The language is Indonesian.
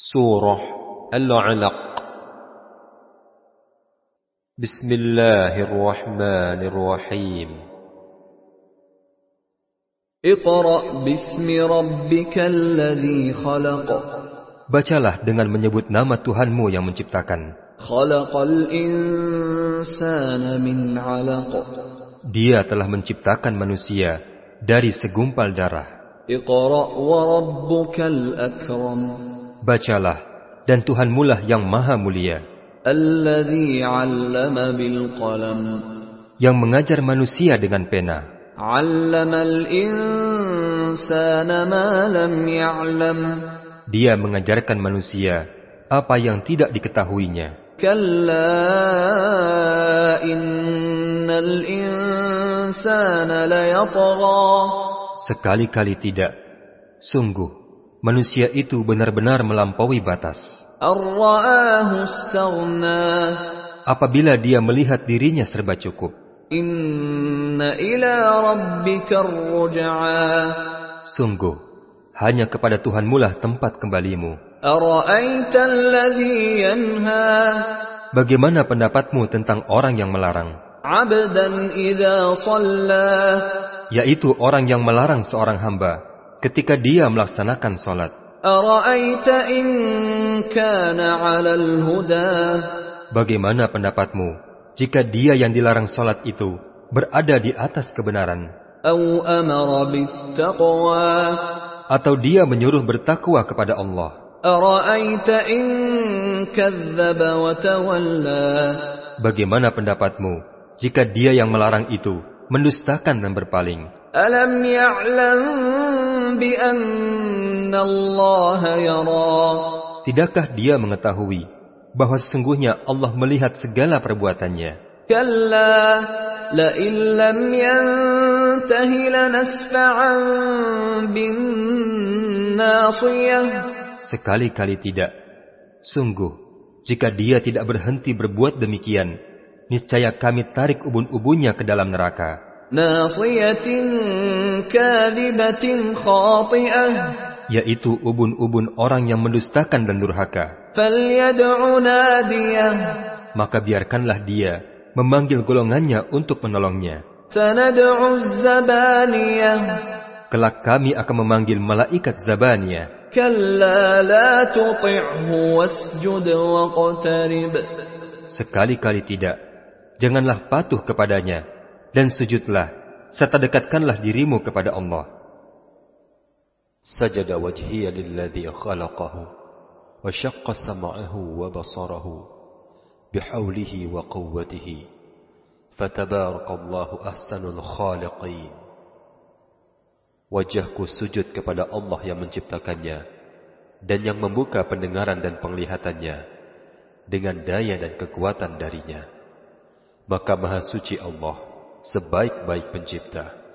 Surah Al-Alaq. Bismillahirrahmanirrahim. Iqra bismi rabbikal ladzi khalaq. Bacalah dengan menyebut nama Tuhanmu yang menciptakan. Khalaqal insana min 'alaq. Dia telah menciptakan manusia dari segumpal darah. Iqra wa rabbukal akram bacalah, dan Tuhanmu lah yang maha mulia. Yang mengajar manusia dengan pena. Dia mengajarkan manusia apa yang tidak diketahuinya. Sekali-kali tidak. Sungguh, manusia itu benar-benar melampaui batas. Apabila dia melihat dirinya serba cukup, sungguh hanya kepada Tuhan mula tempat kembalimu. Bagaimana pendapatmu tentang orang yang melarang? Yaitu orang yang melarang seorang hamba ketika dia melaksanakan sholat. Bagaimana pendapatmu jika dia yang dilarang sholat itu berada di atas kebenaran? Atau dia menyuruh bertakwa kepada Allah? Bagaimana pendapatmu jika dia yang melarang itu mendustakan dan berpaling? Tidakkah dia mengetahui bahwa sesungguhnya Allah melihat segala perbuatannya? كلا لئن لم ينته لنسفعا بالناصية Sekali-kali tidak. Sungguh, jika dia tidak berhenti berbuat demikian, niscaya kami tarik ubun-ubunnya ke dalam neraka. yaitu ubun-ubun orang yang mendustakan dan durhaka. Maka biarkanlah dia memanggil golongannya untuk menolongnya. Kelak kami akan memanggil malaikat Zabania. Sekali-kali tidak, janganlah patuh kepadanya, dan sujudlah, serta dekatkanlah dirimu kepada Allah. Sajada wajhiya lilladhi khalaqahu, wa syaqqa sam'ahu wa basarahu, bihawlihi wa quwwatihi, fatabarakallahu ahsanul khaliqin. Wajahku sujud kepada Allah yang menciptakannya dan yang membuka pendengaran dan penglihatannya dengan daya dan kekuatan darinya. Maka maha suci Allah sebaik-baik pencipta.